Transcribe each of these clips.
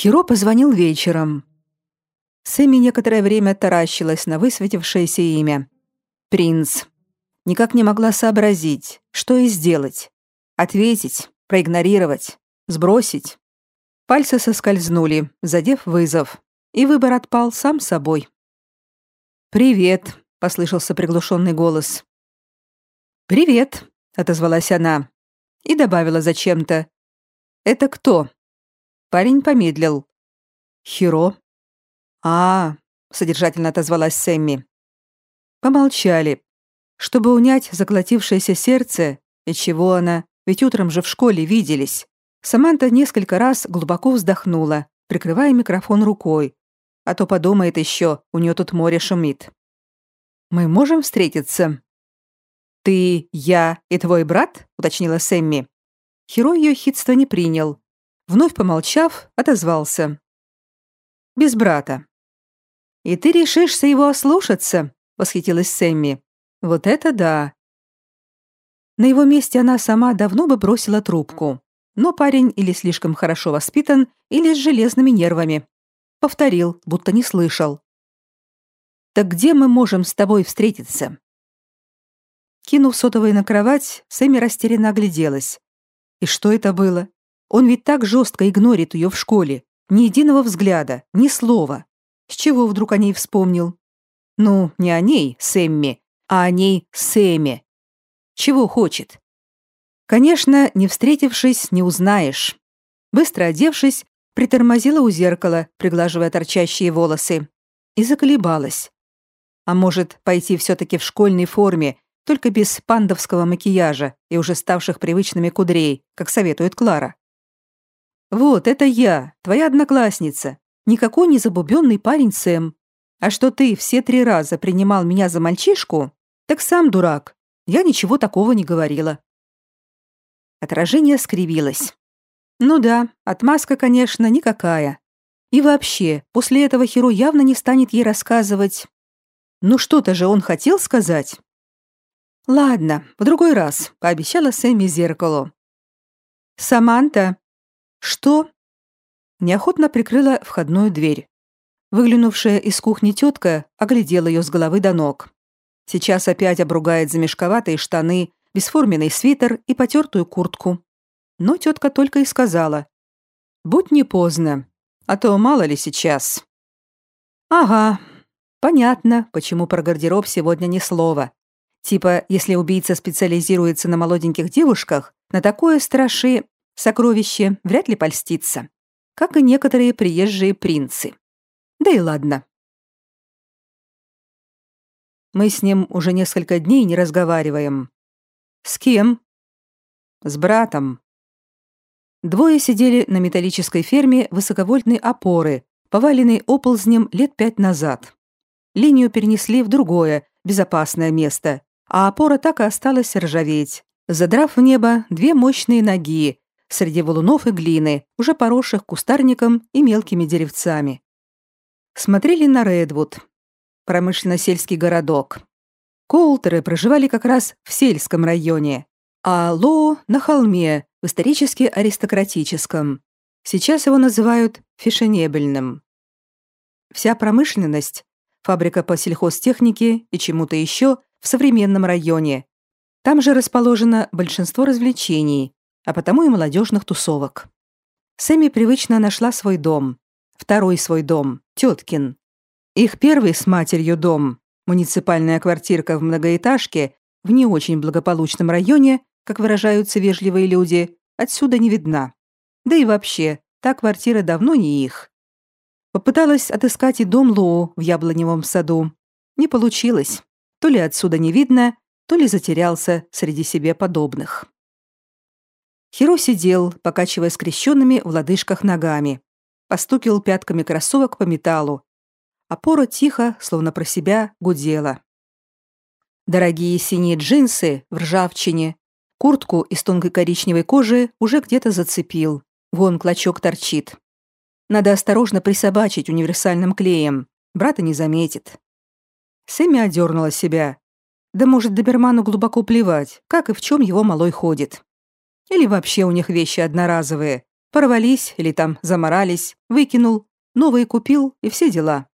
Хиро позвонил вечером. Сэмми некоторое время таращилась на высветившееся имя. «Принц». Никак не могла сообразить, что и сделать. Ответить, проигнорировать, сбросить. Пальцы соскользнули, задев вызов, и выбор отпал сам собой. «Привет», — послышался приглушенный голос. «Привет», — отозвалась она и добавила зачем-то. «Это кто?» Парень помедлил. «Хиро?» «А, — содержательно отозвалась Сэмми. Помолчали. Чтобы унять заколотившееся сердце, и чего она, ведь утром же в школе виделись, Саманта несколько раз глубоко вздохнула, прикрывая микрофон рукой, а то подумает еще, у нее тут море шумит. «Мы можем встретиться?» «Ты, я и твой брат?» — уточнила Сэмми. Херо ее хитство не принял, Вновь помолчав, отозвался. «Без брата». «И ты решишься его ослушаться?» — восхитилась Сэмми. «Вот это да!» На его месте она сама давно бы бросила трубку. Но парень или слишком хорошо воспитан, или с железными нервами. Повторил, будто не слышал. «Так где мы можем с тобой встретиться?» Кинув сотовый на кровать, Сэмми растерянно огляделась. И что это было? Он ведь так жестко игнорит ее в школе. Ни единого взгляда, ни слова. С чего вдруг о ней вспомнил? Ну, не о ней, Сэмми, а о ней, Сэме. Чего хочет? Конечно, не встретившись, не узнаешь. Быстро одевшись, притормозила у зеркала, приглаживая торчащие волосы, и заколебалась. А может, пойти все-таки в школьной форме, только без пандовского макияжа и уже ставших привычными кудрей, как советует Клара. «Вот, это я, твоя одноклассница. Никакой не забубенный парень Сэм. А что ты все три раза принимал меня за мальчишку, так сам дурак. Я ничего такого не говорила». Отражение скривилось. Ну да, отмазка, конечно, никакая. И вообще, после этого Хиро явно не станет ей рассказывать. Ну что-то же он хотел сказать. Ладно, в другой раз, пообещала Сэмми зеркалу. Саманта, «Что?» Неохотно прикрыла входную дверь. Выглянувшая из кухни тетка оглядела ее с головы до ног. Сейчас опять обругает за мешковатые штаны, бесформенный свитер и потертую куртку. Но тетка только и сказала. «Будь не поздно, а то мало ли сейчас». «Ага, понятно, почему про гардероб сегодня ни слова. Типа, если убийца специализируется на молоденьких девушках, на такое страши Сокровище вряд ли польстится, как и некоторые приезжие принцы. Да и ладно. Мы с ним уже несколько дней не разговариваем. С кем? С братом. Двое сидели на металлической ферме высоковольтной опоры, поваленной оползнем лет пять назад. Линию перенесли в другое, безопасное место, а опора так и осталась ржаветь, задрав в небо две мощные ноги, среди валунов и глины, уже поросших кустарником и мелкими деревцами. Смотрели на Редвуд, промышленно-сельский городок. Коултеры проживали как раз в сельском районе, а Лоу — на холме, в исторически аристократическом. Сейчас его называют фешенебельным. Вся промышленность, фабрика по сельхозтехнике и чему-то еще в современном районе. Там же расположено большинство развлечений, а потому и молодежных тусовок. Сэмми привычно нашла свой дом. Второй свой дом, теткин. Их первый с матерью дом, муниципальная квартирка в многоэтажке в не очень благополучном районе, как выражаются вежливые люди, отсюда не видна. Да и вообще, та квартира давно не их. Попыталась отыскать и дом Лоу в яблоневом саду. Не получилось. То ли отсюда не видно, то ли затерялся среди себе подобных. Хиро сидел, покачивая скрещенными в лодыжках ногами. Постукивал пятками кроссовок по металлу. Опора тихо, словно про себя, гудела. Дорогие синие джинсы в ржавчине, Куртку из тонкой коричневой кожи уже где-то зацепил. Вон клочок торчит. Надо осторожно присобачить универсальным клеем. Брата не заметит. Сэмми одернула себя. Да может, доберману глубоко плевать, как и в чем его малой ходит. Или вообще у них вещи одноразовые. Порвались или там заморались, выкинул, новые купил и все дела.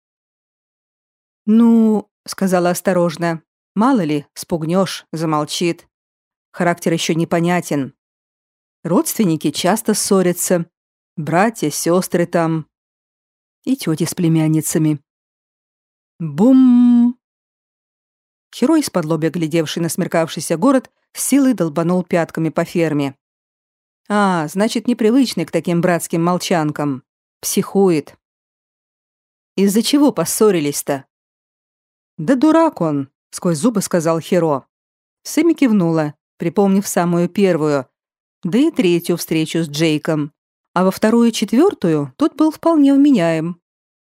«Ну», — сказала осторожно, — «мало ли, спугнешь, замолчит. Характер еще непонятен. Родственники часто ссорятся. Братья, сестры там. И тети с племянницами. Бум! Херой из-под лобя, глядевший на смеркавшийся город, с силой долбанул пятками по ферме. А, значит, непривычный к таким братским молчанкам. Психует. Из-за чего поссорились-то? Да дурак он, сквозь зубы сказал Херо. Сэмми кивнула, припомнив самую первую, да и третью встречу с Джейком. А во вторую и четвертую тот был вполне вменяем.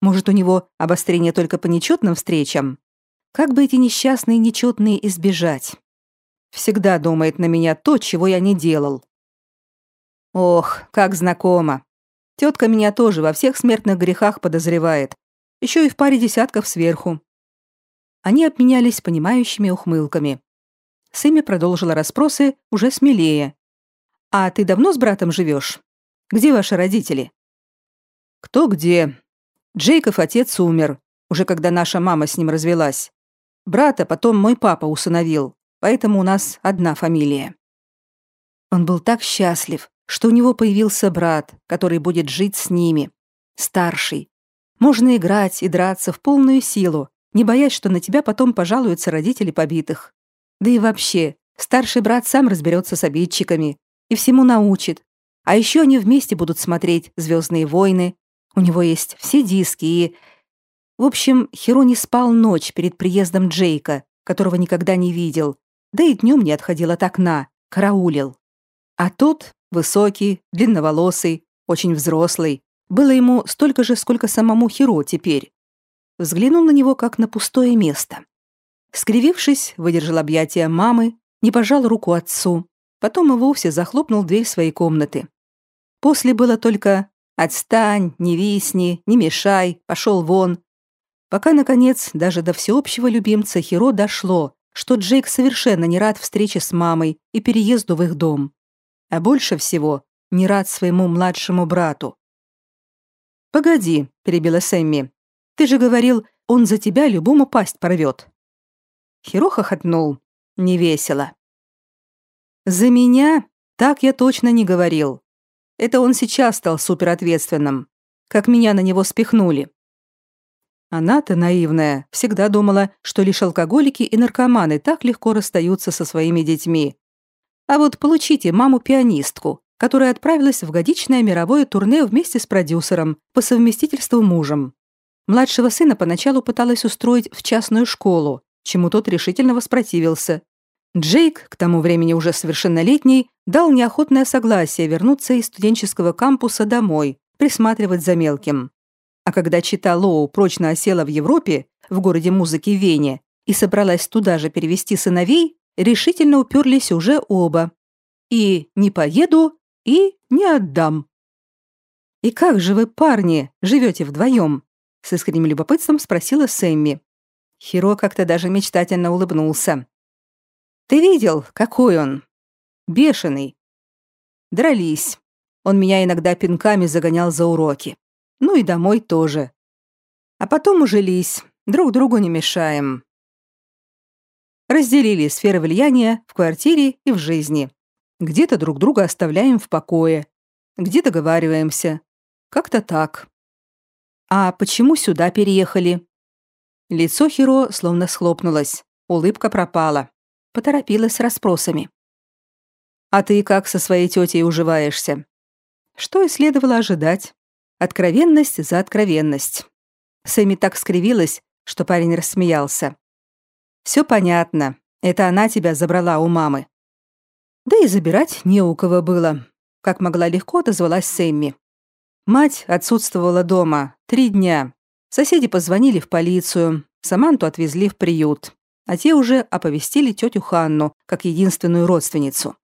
Может, у него обострение только по нечетным встречам? Как бы эти несчастные нечетные избежать? Всегда думает на меня то, чего я не делал. Ох, как знакомо. Тетка меня тоже во всех смертных грехах подозревает. Еще и в паре десятков сверху. Они обменялись понимающими ухмылками. Сэмми продолжила расспросы уже смелее. «А ты давно с братом живешь? Где ваши родители?» «Кто где? Джейков отец умер, уже когда наша мама с ним развелась. Брата потом мой папа усыновил, поэтому у нас одна фамилия». Он был так счастлив, что у него появился брат, который будет жить с ними. Старший. Можно играть и драться в полную силу, не боясь, что на тебя потом пожалуются родители побитых. Да и вообще, старший брат сам разберется с обидчиками и всему научит. А еще они вместе будут смотреть «Звездные войны». У него есть все диски и... В общем, Хиро не спал ночь перед приездом Джейка, которого никогда не видел, да и днем не отходил от окна, караулил. А тот, высокий, длинноволосый, очень взрослый, было ему столько же, сколько самому Хиро теперь. Взглянул на него, как на пустое место. Скривившись, выдержал объятия мамы, не пожал руку отцу, потом и вовсе захлопнул дверь своей комнаты. После было только «отстань, не висни, не мешай, пошел вон», пока, наконец, даже до всеобщего любимца Хиро дошло, что Джейк совершенно не рад встрече с мамой и переезду в их дом. А больше всего не рад своему младшему брату. «Погоди», — перебила Сэмми, — «ты же говорил, он за тебя любому пасть порвет». Хиро хохотнул. Невесело. «За меня? Так я точно не говорил. Это он сейчас стал суперответственным. Как меня на него спихнули». Она-то наивная, всегда думала, что лишь алкоголики и наркоманы так легко расстаются со своими детьми. А вот получите маму-пианистку, которая отправилась в годичное мировое турне вместе с продюсером, по совместительству мужем. Младшего сына поначалу пыталась устроить в частную школу, чему тот решительно воспротивился. Джейк, к тому времени уже совершеннолетний, дал неохотное согласие вернуться из студенческого кампуса домой, присматривать за мелким. А когда чита Лоу прочно осела в Европе, в городе музыки Вене, и собралась туда же перевести сыновей, решительно уперлись уже оба. И не поеду, и не отдам. «И как же вы, парни, живете вдвоем?» С искренним любопытством спросила Сэмми. Хиро как-то даже мечтательно улыбнулся. «Ты видел, какой он? Бешеный. Дрались. Он меня иногда пинками загонял за уроки. Ну и домой тоже. А потом ужились, друг другу не мешаем. Разделили сферы влияния в квартире и в жизни. Где-то друг друга оставляем в покое, где договариваемся. Как-то так. А почему сюда переехали? Лицо Хиро словно схлопнулось, улыбка пропала. Поторопилась с расспросами. «А ты как со своей тетей уживаешься?» Что и следовало ожидать. Откровенность за откровенность. Сэмми так скривилась, что парень рассмеялся. «Все понятно. Это она тебя забрала у мамы». Да и забирать не у кого было. Как могла легко отозвалась Сэмми. Мать отсутствовала дома три дня, Соседи позвонили в полицию, Саманту отвезли в приют, а те уже оповестили тетю Ханну как единственную родственницу.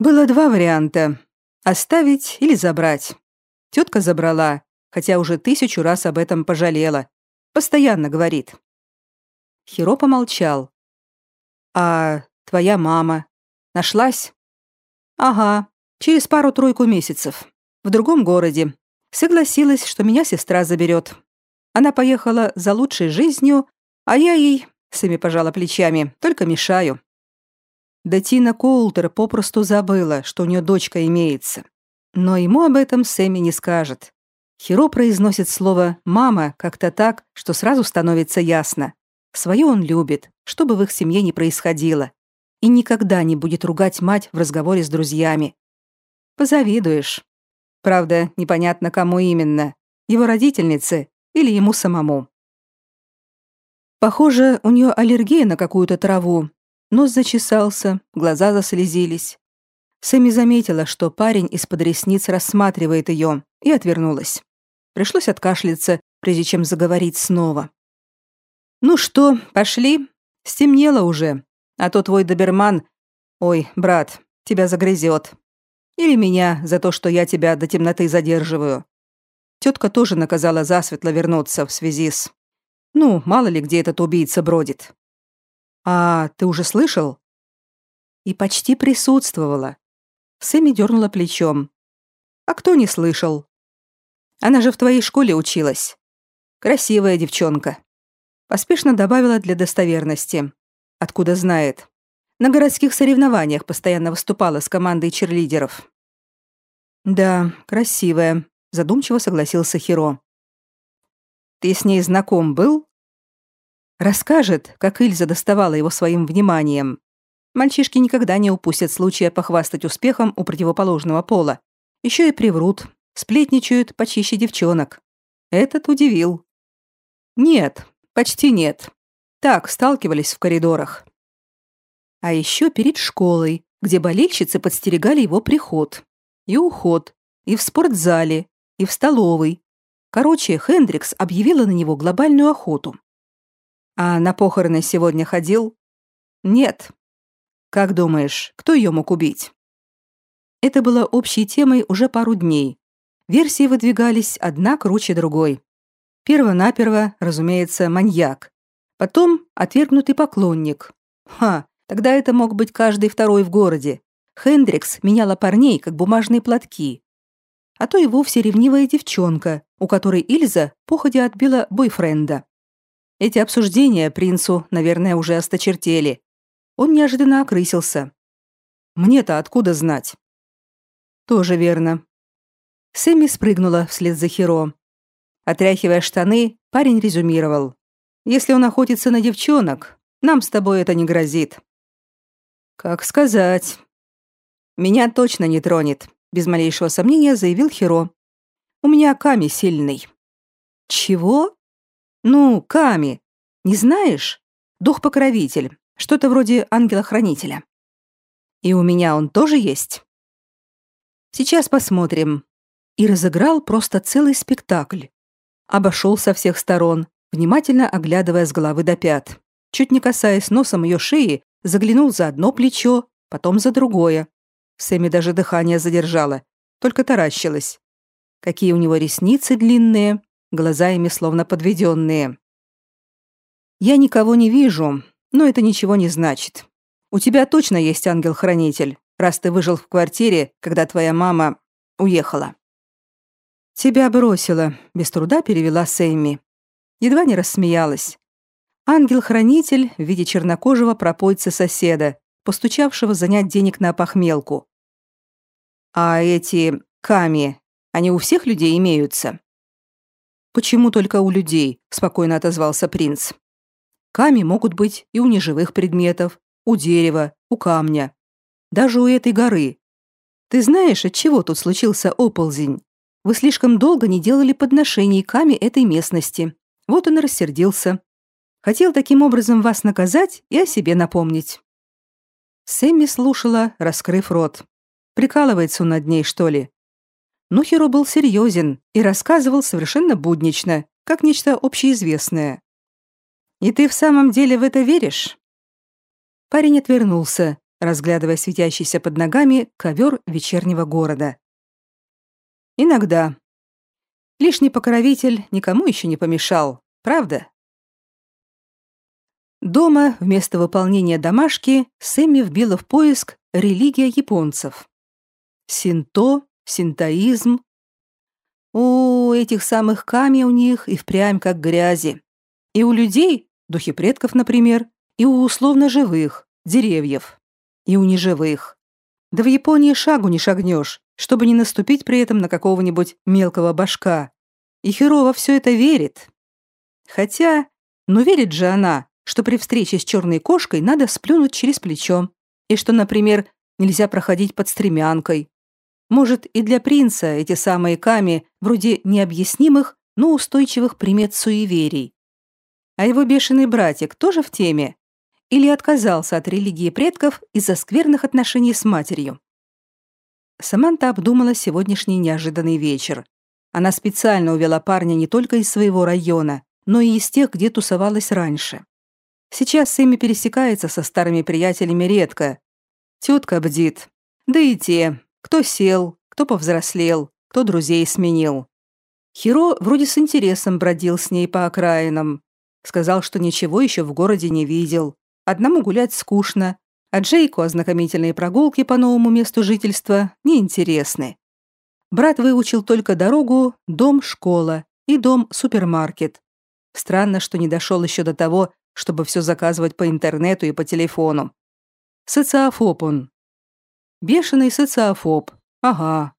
Было два варианта – оставить или забрать. Тетка забрала, хотя уже тысячу раз об этом пожалела. Постоянно говорит. Хиро помолчал. «А твоя мама? Нашлась?» «Ага, через пару-тройку месяцев. В другом городе. Согласилась, что меня сестра заберет. Она поехала за лучшей жизнью, а я ей, Сами пожала плечами, только мешаю. Да Тина Коултер попросту забыла, что у нее дочка имеется. Но ему об этом Сэмми не скажет. Хиро произносит слово «мама» как-то так, что сразу становится ясно. Свою он любит, что бы в их семье ни происходило. И никогда не будет ругать мать в разговоре с друзьями. Позавидуешь. Правда, непонятно, кому именно. Его родительнице или ему самому. Похоже, у нее аллергия на какую-то траву. Нос зачесался, глаза заслезились. Сэмми заметила, что парень из-под ресниц рассматривает ее, и отвернулась. Пришлось откашляться, прежде чем заговорить снова. «Ну что, пошли? Стемнело уже. А то твой доберман... Ой, брат, тебя загрызет. Или меня за то, что я тебя до темноты задерживаю. Тетка тоже наказала засветло вернуться в связи с... Ну, мало ли где этот убийца бродит. А ты уже слышал? И почти присутствовала. Сэмми дернула плечом. А кто не слышал? Она же в твоей школе училась. Красивая девчонка. Поспешно добавила для достоверности. Откуда знает. На городских соревнованиях постоянно выступала с командой черлидеров. Да, красивая, задумчиво согласился Хиро. Ты с ней знаком был? Расскажет, как Ильза доставала его своим вниманием. Мальчишки никогда не упустят случая похвастать успехом у противоположного пола. Еще и приврут, сплетничают почище девчонок. Этот удивил. Нет, почти нет. Так, сталкивались в коридорах. А еще перед школой, где болельщицы подстерегали его приход. И уход. И в спортзале. И в столовой. Короче, Хендрикс объявила на него глобальную охоту. А на похороны сегодня ходил? Нет. Как думаешь, кто ее мог убить? Это было общей темой уже пару дней. Версии выдвигались одна круче другой. Первонаперво, разумеется, маньяк. Потом отвергнутый поклонник. Ха, тогда это мог быть каждый второй в городе. Хендрикс меняла парней, как бумажные платки. А то и вовсе ревнивая девчонка, у которой Ильза походя отбила бойфренда. Эти обсуждения принцу, наверное, уже осточертели. Он неожиданно окрысился. Мне-то откуда знать? Тоже верно. Сэмми спрыгнула вслед за Хиро. Отряхивая штаны, парень резюмировал. «Если он охотится на девчонок, нам с тобой это не грозит». «Как сказать?» «Меня точно не тронет», — без малейшего сомнения заявил Хиро. У меня Ками сильный». «Чего?» «Ну, Ками. Не знаешь? Дух-покровитель. Что-то вроде ангела-хранителя». «И у меня он тоже есть?» «Сейчас посмотрим». И разыграл просто целый спектакль. Обошел со всех сторон, внимательно оглядывая с головы до пят. Чуть не касаясь носом ее шеи, заглянул за одно плечо, потом за другое. Сэмми даже дыхание задержала, только таращилась. Какие у него ресницы длинные, глаза ими словно подведенные. Я никого не вижу, но это ничего не значит. У тебя точно есть ангел-хранитель, раз ты выжил в квартире, когда твоя мама уехала. Тебя бросила, без труда перевела Сэмми. Едва не рассмеялась. Ангел-хранитель в виде чернокожего пропойца-соседа, постучавшего занять денег на похмелку. А эти ками они у всех людей имеются». «Почему только у людей?» – спокойно отозвался принц. «Ками могут быть и у неживых предметов, у дерева, у камня. Даже у этой горы. Ты знаешь, от чего тут случился оползень? Вы слишком долго не делали подношений Ками этой местности. Вот он и рассердился. Хотел таким образом вас наказать и о себе напомнить». Сэмми слушала, раскрыв рот. Прикалывается он над ней, что ли? Но Хиро был серьезен и рассказывал совершенно буднично, как нечто общеизвестное. «И ты в самом деле в это веришь?» Парень отвернулся, разглядывая светящийся под ногами ковер вечернего города. Иногда. Лишний покровитель никому еще не помешал, правда? Дома вместо выполнения домашки Сэмми вбила в поиск «Религия японцев». Синто, синтоизм. О, этих самых ками у них и впрямь как грязи. И у людей, духи предков, например, и у условно живых, деревьев, и у неживых. Да в Японии шагу не шагнешь, чтобы не наступить при этом на какого-нибудь мелкого башка. И Херова все это верит. Хотя, ну верит же она, что при встрече с черной кошкой надо сплюнуть через плечо, и что, например, нельзя проходить под стремянкой. Может, и для принца эти самые ками вроде необъяснимых, но устойчивых примет суеверий. А его бешеный братик тоже в теме? Или отказался от религии предков из-за скверных отношений с матерью? Саманта обдумала сегодняшний неожиданный вечер. Она специально увела парня не только из своего района, но и из тех, где тусовалась раньше. Сейчас Сэмми пересекается со старыми приятелями редко. Тетка бдит. Да и те, кто сел, кто повзрослел, кто друзей сменил. Хиро вроде с интересом бродил с ней по окраинам, Сказал, что ничего еще в городе не видел. Одному гулять скучно, а Джейку ознакомительные прогулки по новому месту жительства неинтересны. Брат выучил только дорогу дом-школа и дом-супермаркет. Странно, что не дошел еще до того, чтобы все заказывать по интернету и по телефону. Социофоб он. Бешеный социофоб. Ага.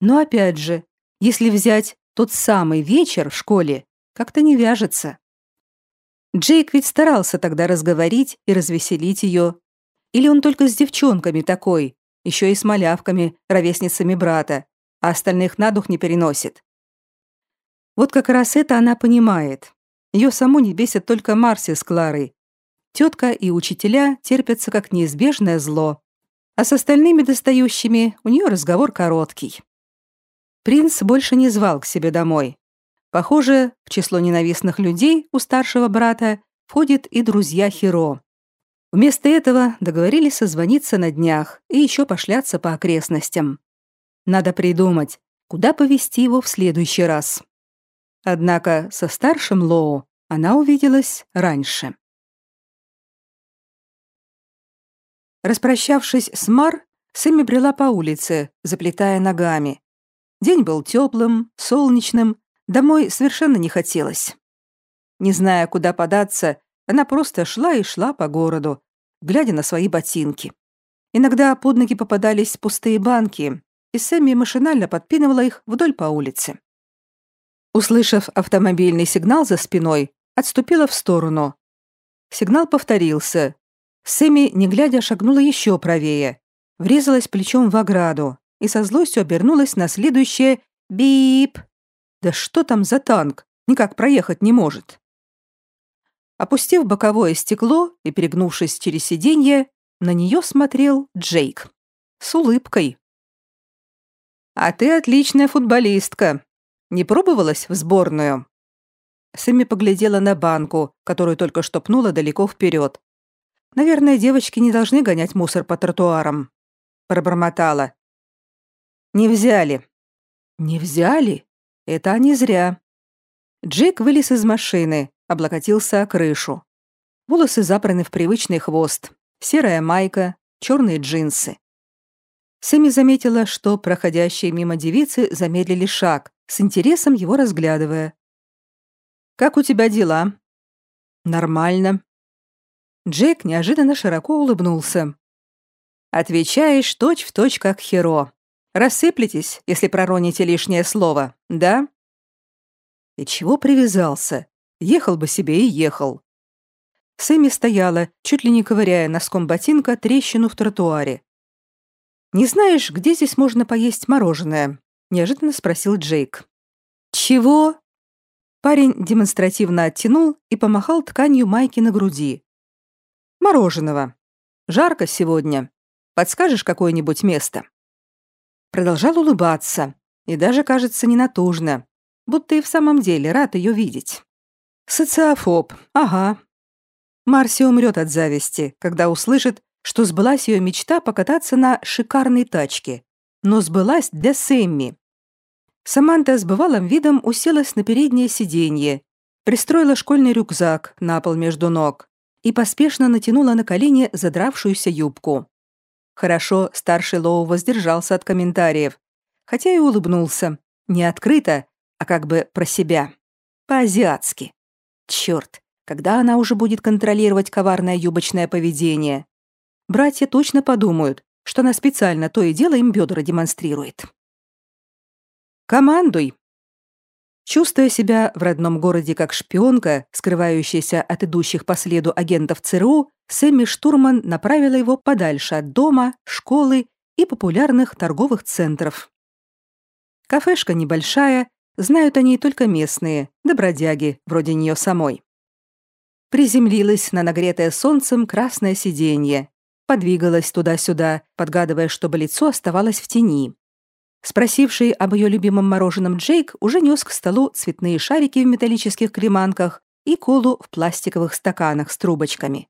Но опять же, если взять тот самый вечер в школе, как-то не вяжется. Джейк ведь старался тогда разговорить и развеселить ее. Или он только с девчонками такой, еще и с малявками, ровесницами брата, а остальных на дух не переносит. Вот как раз это она понимает. Ее саму не бесит только Марси с Кларой. Тетка и учителя терпятся как неизбежное зло. А с остальными достающими у нее разговор короткий. Принц больше не звал к себе домой. Похоже, в число ненавистных людей у старшего брата входят и друзья Хиро. Вместо этого договорились созвониться на днях и еще пошляться по окрестностям. Надо придумать, куда повести его в следующий раз. Однако со старшим Лоу она увиделась раньше. Распрощавшись с Мар, Сэмми брела по улице, заплетая ногами. День был теплым, солнечным, Домой совершенно не хотелось. Не зная, куда податься, она просто шла и шла по городу, глядя на свои ботинки. Иногда под ноги попадались пустые банки, и Сэмми машинально подпинывала их вдоль по улице. Услышав автомобильный сигнал за спиной, отступила в сторону. Сигнал повторился. Сэмми, не глядя, шагнула еще правее, врезалась плечом в ограду и со злостью обернулась на следующее «бип». Да что там за танк? Никак проехать не может. Опустив боковое стекло и перегнувшись через сиденье, на нее смотрел Джейк. С улыбкой. «А ты отличная футболистка. Не пробовалась в сборную?» Сэмми поглядела на банку, которую только что пнула далеко вперед. «Наверное, девочки не должны гонять мусор по тротуарам». Пробормотала. «Не взяли». «Не взяли? Это они зря. Джек вылез из машины, облокотился о крышу. Волосы запраны в привычный хвост, серая майка, черные джинсы. Сэмми заметила, что проходящие мимо девицы замедлили шаг, с интересом его разглядывая. «Как у тебя дела?» «Нормально». Джек неожиданно широко улыбнулся. «Отвечаешь точь-в-точь, точь, как Херо. Рассыплетесь, если пророните лишнее слово, да? И чего привязался? Ехал бы себе и ехал. Сэмми стояла, чуть ли не ковыряя носком ботинка трещину в тротуаре. «Не знаешь, где здесь можно поесть мороженое?» – неожиданно спросил Джейк. «Чего?» Парень демонстративно оттянул и помахал тканью майки на груди. «Мороженого. Жарко сегодня. Подскажешь какое-нибудь место?» продолжал улыбаться и даже, кажется, ненатужно, будто и в самом деле рад ее видеть. Социофоб, ага. Марси умрет от зависти, когда услышит, что сбылась ее мечта покататься на шикарной тачке, но сбылась для Сэмми. Саманта с бывалым видом уселась на переднее сиденье, пристроила школьный рюкзак на пол между ног и поспешно натянула на колени задравшуюся юбку. Хорошо, старший Лоу воздержался от комментариев, хотя и улыбнулся, не открыто, а как бы про себя, по-азиатски. Черт, когда она уже будет контролировать коварное юбочное поведение? Братья точно подумают, что она специально то и дело им бедра демонстрирует. «Командуй!» Чувствуя себя в родном городе как шпионка, скрывающаяся от идущих по следу агентов ЦРУ, Сэмми Штурман направила его подальше от дома, школы и популярных торговых центров. Кафешка небольшая, знают о ней только местные, добродяги, вроде нее самой. Приземлилась на нагретое солнцем красное сиденье, подвигалась туда-сюда, подгадывая, чтобы лицо оставалось в тени. Спросивший об ее любимом мороженом Джейк уже нес к столу цветные шарики в металлических креманках и колу в пластиковых стаканах с трубочками.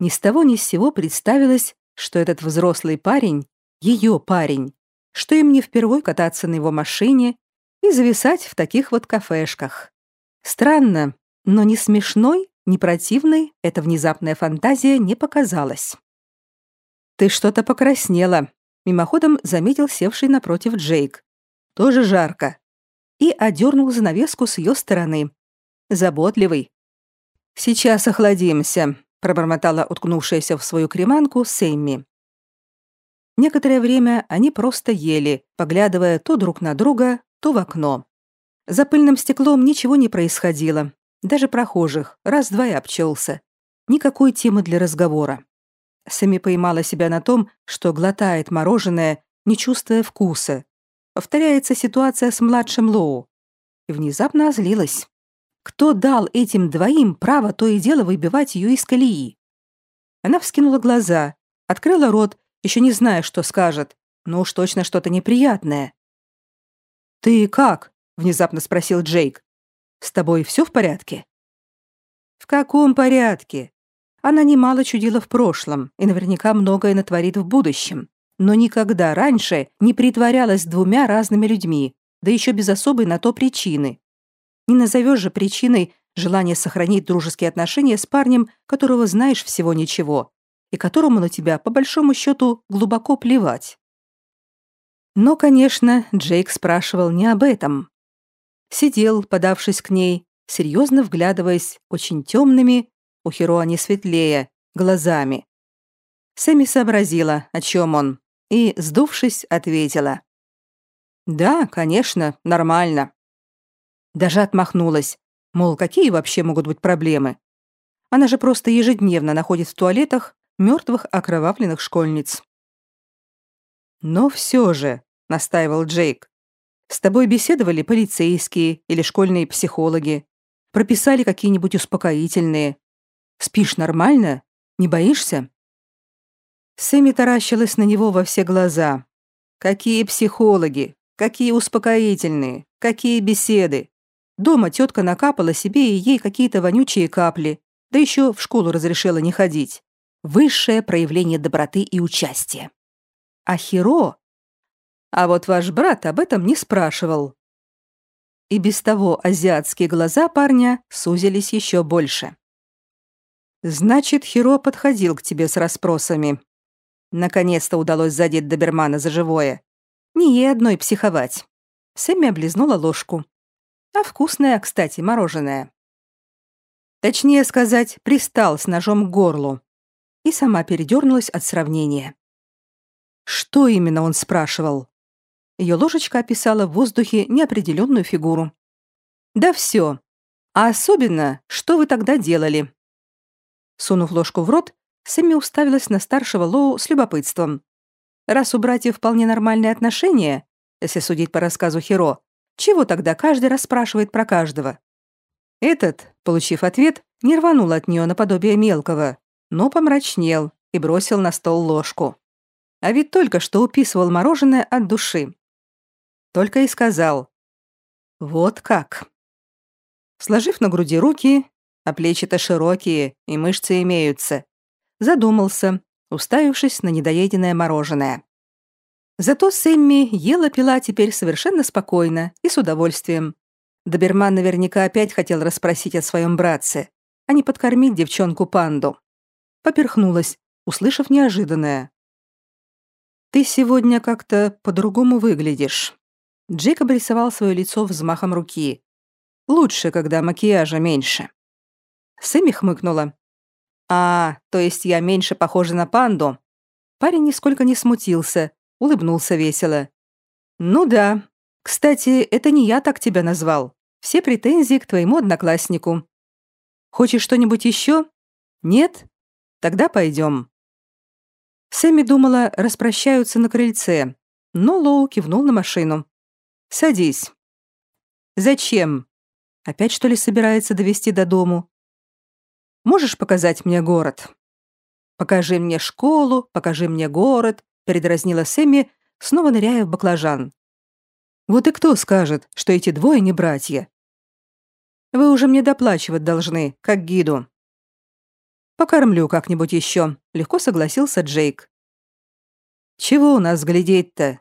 Ни с того ни с сего представилось, что этот взрослый парень — ее парень, что им не впервой кататься на его машине и зависать в таких вот кафешках. Странно, но ни смешной, ни противной эта внезапная фантазия не показалась. «Ты что-то покраснела», мимоходом заметил севший напротив Джейк. Тоже жарко. И одернул занавеску с ее стороны. Заботливый. «Сейчас охладимся», — пробормотала уткнувшаяся в свою креманку Сэмми. Некоторое время они просто ели, поглядывая то друг на друга, то в окно. За пыльным стеклом ничего не происходило. Даже прохожих раз-два и обчелся. Никакой темы для разговора. Сами поймала себя на том, что глотает мороженое, не чувствуя вкуса. Повторяется ситуация с младшим Лоу. И внезапно озлилась. Кто дал этим двоим право то и дело выбивать ее из колеи? Она вскинула глаза, открыла рот, еще не зная, что скажет, но уж точно что-то неприятное. «Ты как?» — внезапно спросил Джейк. «С тобой все в порядке?» «В каком порядке? Она немало чудила в прошлом и наверняка многое натворит в будущем, но никогда раньше не притворялась двумя разными людьми, да еще без особой на то причины. Не назовешь же причиной желание сохранить дружеские отношения с парнем, которого знаешь всего ничего, и которому на тебя, по большому счету, глубоко плевать. Но, конечно, Джейк спрашивал не об этом. Сидел, подавшись к ней, серьезно вглядываясь очень темными, у Хиро они светлее, глазами. Сэмми сообразила, о чем он, и, сдувшись, ответила. «Да, конечно, нормально». Даже отмахнулась, мол, какие вообще могут быть проблемы? Она же просто ежедневно находит в туалетах мертвых окровавленных школьниц. «Но все же», — настаивал Джейк, «с тобой беседовали полицейские или школьные психологи, прописали какие-нибудь успокоительные, Спишь нормально? Не боишься?» Сэмми таращилась на него во все глаза. «Какие психологи? Какие успокоительные? Какие беседы? Дома тетка накапала себе и ей какие-то вонючие капли, да еще в школу разрешила не ходить. Высшее проявление доброты и участия. А Хиро? А вот ваш брат об этом не спрашивал. И без того азиатские глаза парня сузились еще больше. Значит, Хиро подходил к тебе с расспросами. Наконец-то удалось задеть добермана за живое. Не ей одной психовать. Сэмми облизнула ложку. А вкусное, кстати, мороженое. Точнее сказать, пристал с ножом к горлу. И сама передернулась от сравнения. Что именно он спрашивал? Ее ложечка описала в воздухе неопределенную фигуру. Да все. А особенно, что вы тогда делали? Сунув ложку в рот, Сэмми уставилась на старшего Лоу с любопытством. Раз у братьев вполне нормальные отношения, если судить по рассказу Хиро, чего тогда каждый расспрашивает про каждого? Этот, получив ответ, не рванул от нее наподобие мелкого, но помрачнел и бросил на стол ложку. А ведь только что уписывал мороженое от души. Только и сказал. «Вот как». Сложив на груди руки, а плечи-то широкие, и мышцы имеются. Задумался, уставившись на недоеденное мороженое. Зато Сэмми ела-пила теперь совершенно спокойно и с удовольствием. Доберман наверняка опять хотел расспросить о своем братце, а не подкормить девчонку-панду. Поперхнулась, услышав неожиданное. «Ты сегодня как-то по-другому выглядишь». Джейк обрисовал свое лицо взмахом руки. «Лучше, когда макияжа меньше». Сэмми хмыкнула. «А, то есть я меньше похожа на панду?» Парень нисколько не смутился, улыбнулся весело. «Ну да. Кстати, это не я так тебя назвал. Все претензии к твоему однокласснику. Хочешь что-нибудь еще? Нет? Тогда пойдем». Сэмми думала, распрощаются на крыльце, но Лоу кивнул на машину. «Садись». «Зачем? Опять, что ли, собирается довести до дому?» «Можешь показать мне город?» «Покажи мне школу, покажи мне город, передразнила Сэмми, снова ныряя в баклажан. Вот и кто скажет, что эти двое не братья? Вы уже мне доплачивать должны, как гиду. Покормлю как-нибудь еще, легко согласился Джейк. Чего у нас глядеть-то?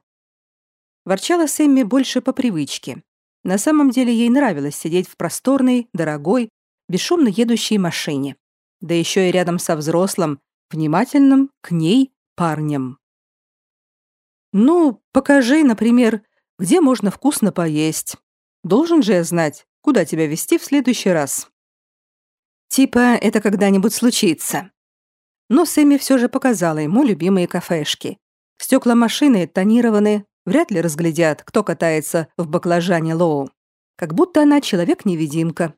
Ворчала Сэмми больше по привычке. На самом деле ей нравилось сидеть в просторной, дорогой, бесшумно едущей машине. Да еще и рядом со взрослым, внимательным к ней парнем. Ну, покажи, например, где можно вкусно поесть. Должен же я знать, куда тебя вести в следующий раз. Типа это когда-нибудь случится. Но Сэмми все же показала ему любимые кафешки. Стекла машины тонированы, вряд ли разглядят, кто катается в баклажане Лоу. Как будто она человек-невидимка.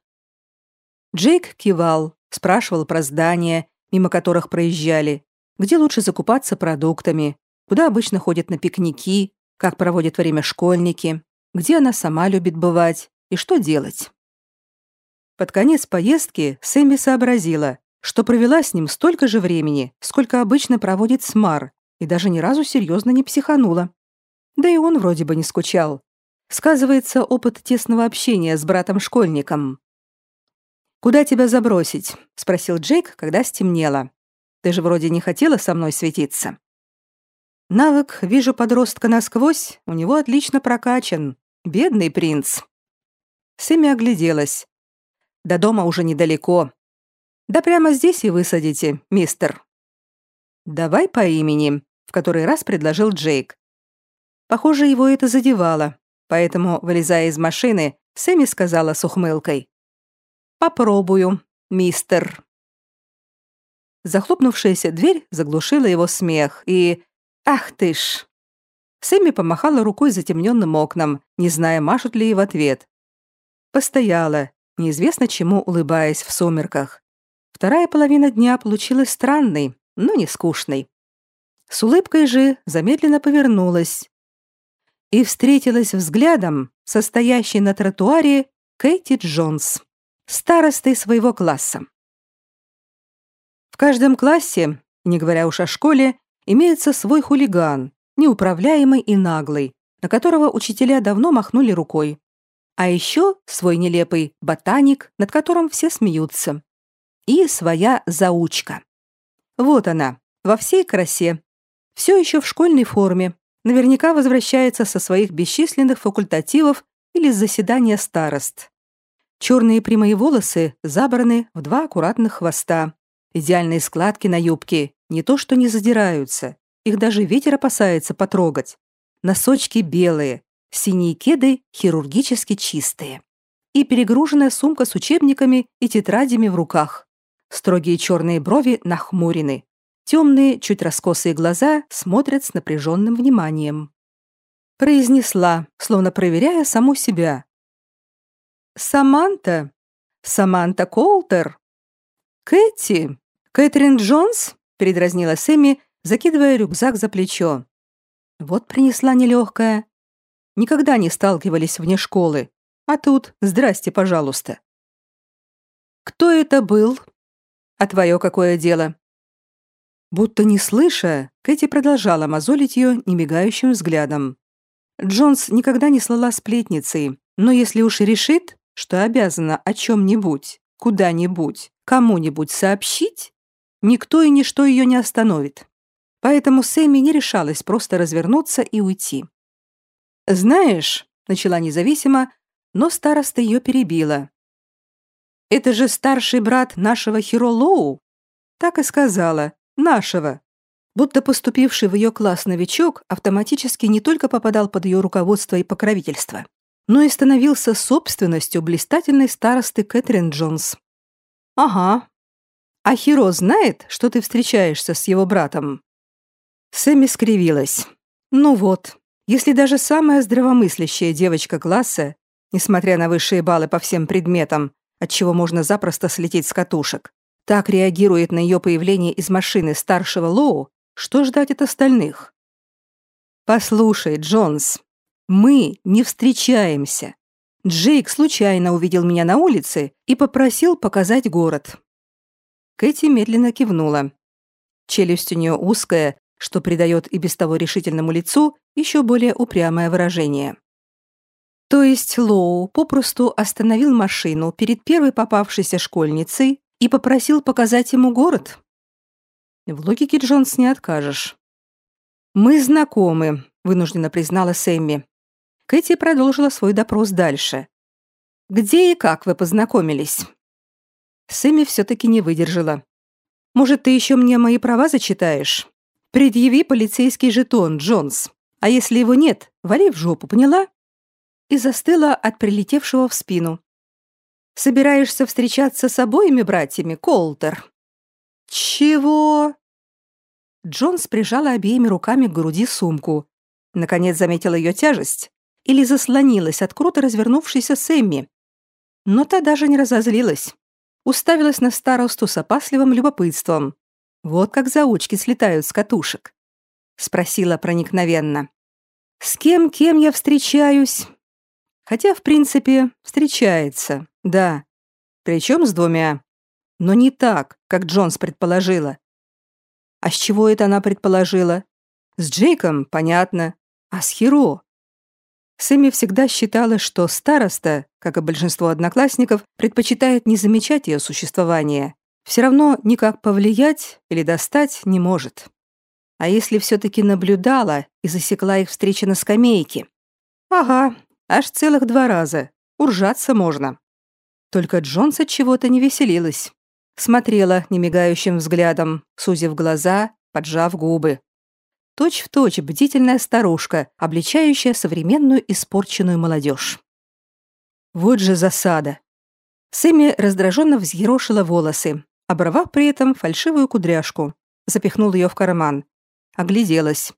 Джейк кивал, спрашивал про здания, мимо которых проезжали, где лучше закупаться продуктами, куда обычно ходят на пикники, как проводят время школьники, где она сама любит бывать и что делать. Под конец поездки Сэмми сообразила, что провела с ним столько же времени, сколько обычно проводит с Мар, и даже ни разу серьезно не психанула. Да и он вроде бы не скучал. Сказывается опыт тесного общения с братом-школьником. «Куда тебя забросить?» — спросил Джейк, когда стемнело. «Ты же вроде не хотела со мной светиться». Навык «вижу подростка насквозь» у него отлично прокачан. Бедный принц. Сэмми огляделась. До дома уже недалеко. Да прямо здесь и высадите, мистер. Давай по имени, в который раз предложил Джейк. Похоже, его это задевало, поэтому, вылезая из машины, Сэмми сказала с ухмылкой. «Попробую, мистер». Захлопнувшаяся дверь заглушила его смех, и «Ах ты ж!» Сэмми помахала рукой затемненным окном, не зная, машут ли ей в ответ. Постояла, неизвестно чему улыбаясь в сумерках. Вторая половина дня получилась странной, но не скучной. С улыбкой же замедленно повернулась и встретилась взглядом состоящей на тротуаре Кэти Джонс, старостой своего класса. В каждом классе, не говоря уж о школе, имеется свой хулиган, неуправляемый и наглый, на которого учителя давно махнули рукой. А еще свой нелепый ботаник, над которым все смеются. И своя заучка. Вот она, во всей красе. Все еще в школьной форме. Наверняка возвращается со своих бесчисленных факультативов или с заседания старост. Черные прямые волосы забраны в два аккуратных хвоста. Идеальные складки на юбке не то что не задираются, их даже ветер опасается потрогать. Носочки белые, синие кеды хирургически чистые. И перегруженная сумка с учебниками и тетрадями в руках. Строгие черные брови нахмурены. Темные, чуть раскосые глаза смотрят с напряженным вниманием. Произнесла, словно проверяя саму себя. «Саманта? Саманта Колтер? Кэти? Кэтрин Джонс?» передразнила Сэмми, закидывая рюкзак за плечо. Вот принесла нелегкая. Никогда не сталкивались вне школы. А тут здрасте, пожалуйста. Кто это был? А твое какое дело? Будто не слыша, Кэти продолжала мозолить ее немигающим взглядом. Джонс никогда не слала сплетницей, но если уж и решит, что обязана о чем-нибудь, куда-нибудь, кому-нибудь сообщить, Никто и ничто ее не остановит. Поэтому Сэмми не решалась просто развернуться и уйти. «Знаешь», — начала независимо, но староста ее перебила. «Это же старший брат нашего Хиро Лоу?» Так и сказала. «Нашего». Будто поступивший в ее класс новичок автоматически не только попадал под ее руководство и покровительство, но и становился собственностью блистательной старосты Кэтрин Джонс. «Ага. А Хиро знает, что ты встречаешься с его братом?» Сэмми скривилась. «Ну вот, если даже самая здравомыслящая девочка класса, несмотря на высшие баллы по всем предметам, от чего можно запросто слететь с катушек, так реагирует на ее появление из машины старшего Лоу, что ждать от остальных? Послушай, Джонс, мы не встречаемся. Джейк случайно увидел меня на улице и попросил показать город. Кэти медленно кивнула. Челюсть у нее узкая, что придает и без того решительному лицу еще более упрямое выражение. То есть Лоу попросту остановил машину перед первой попавшейся школьницей и попросил показать ему город? В логике Джонс не откажешь. «Мы знакомы», — вынужденно признала Сэмми. Кэти продолжила свой допрос дальше. «Где и как вы познакомились?» Сэмми все-таки не выдержала. «Может, ты еще мне мои права зачитаешь? Предъяви полицейский жетон, Джонс. А если его нет, вали в жопу, поняла?» И застыла от прилетевшего в спину. «Собираешься встречаться с обоими братьями, Колтер?» «Чего?» Джонс прижала обеими руками к груди сумку. Наконец заметила ее тяжесть или заслонилась от круто развернувшейся Сэмми. Но та даже не разозлилась. Уставилась на старосту с опасливым любопытством. Вот как заучки слетают с катушек. Спросила проникновенно. «С кем-кем я встречаюсь?» Хотя, в принципе, встречается, да. Причем с двумя. Но не так, как Джонс предположила. А с чего это она предположила? С Джейком, понятно. А с Хиро? Сэмми всегда считала, что староста, как и большинство одноклассников, предпочитает не замечать ее существование. Все равно никак повлиять или достать не может. А если все-таки наблюдала и засекла их встречи на скамейке? Ага, аж целых два раза. Уржаться можно. Только Джонс от чего-то не веселилась. Смотрела немигающим взглядом, сузив глаза, поджав губы. Точь в точь бдительная старушка, обличающая современную испорченную молодежь. Вот же засада. Сэмми раздраженно взъерошила волосы, оборвав при этом фальшивую кудряшку, запихнул ее в карман. Огляделась.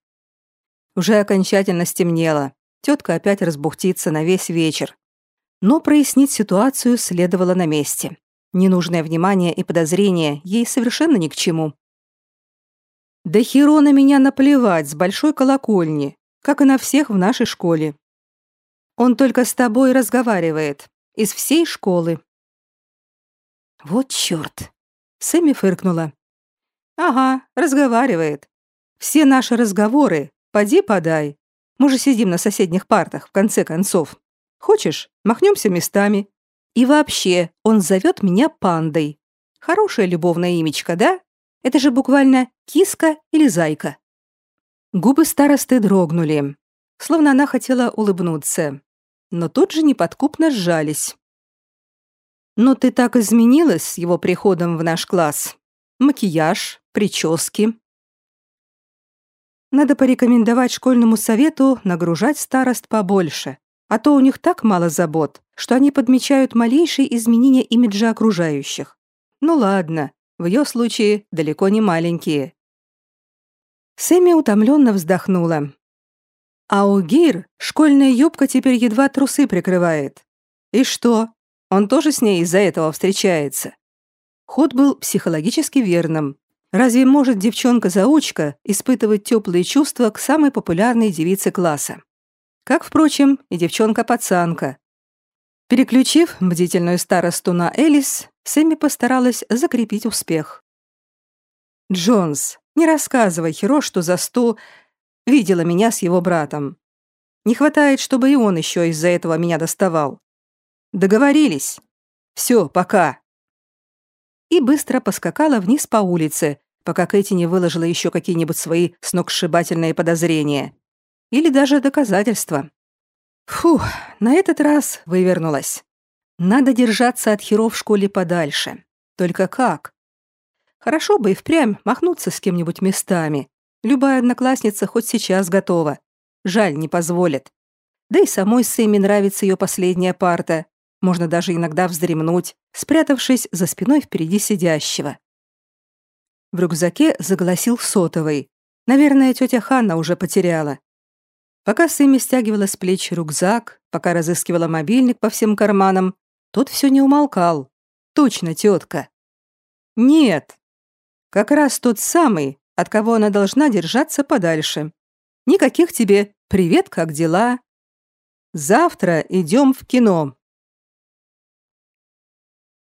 Уже окончательно стемнело. Тетка опять разбухтится на весь вечер. Но прояснить ситуацию следовало на месте. Ненужное внимание и подозрение ей совершенно ни к чему. Да херо на меня наплевать с большой колокольни, как и на всех в нашей школе. Он только с тобой разговаривает. Из всей школы. Вот чёрт. Сэмми фыркнула. Ага, разговаривает. Все наши разговоры, поди подай. Мы же сидим на соседних партах, в конце концов. Хочешь, махнемся местами, и вообще, он зовет меня пандой. Хорошее любовное имечко, да? Это же буквально киска или зайка. Губы старосты дрогнули, словно она хотела улыбнуться, но тут же неподкупно сжались. «Но ты так изменилась с его приходом в наш класс. Макияж, прически». Надо порекомендовать школьному совету нагружать старост побольше, а то у них так мало забот, что они подмечают малейшие изменения имиджа окружающих. Ну ладно, в ее случае далеко не маленькие. Сэмми утомленно вздохнула. А у Гир школьная юбка теперь едва трусы прикрывает. И что? Он тоже с ней из-за этого встречается. Ход был психологически верным. Разве может девчонка-заучка испытывать теплые чувства к самой популярной девице класса? Как, впрочем, и девчонка-пацанка. Переключив бдительную старосту на Элис, Сэмми постаралась закрепить успех. «Джонс, не рассказывай Хиро, что за сто видела меня с его братом. Не хватает, чтобы и он еще из-за этого меня доставал. Договорились. Все, пока». И быстро поскакала вниз по улице, пока Кэти не выложила еще какие-нибудь свои сногсшибательные подозрения. Или даже доказательства. Фух, на этот раз вывернулась. Надо держаться от херов в школе подальше. Только как? Хорошо бы и впрямь махнуться с кем-нибудь местами. Любая одноклассница хоть сейчас готова. Жаль, не позволит. Да и самой Сэмми нравится ее последняя парта. Можно даже иногда вздремнуть, спрятавшись за спиной впереди сидящего. В рюкзаке заголосил сотовый. Наверное, тетя Ханна уже потеряла. Пока Сэмми стягивала с плеч рюкзак, пока разыскивала мобильник по всем карманам, тот все не умолкал. Точно тетка. Нет. Как раз тот самый, от кого она должна держаться подальше. Никаких тебе «Привет, как дела?» «Завтра идем в кино.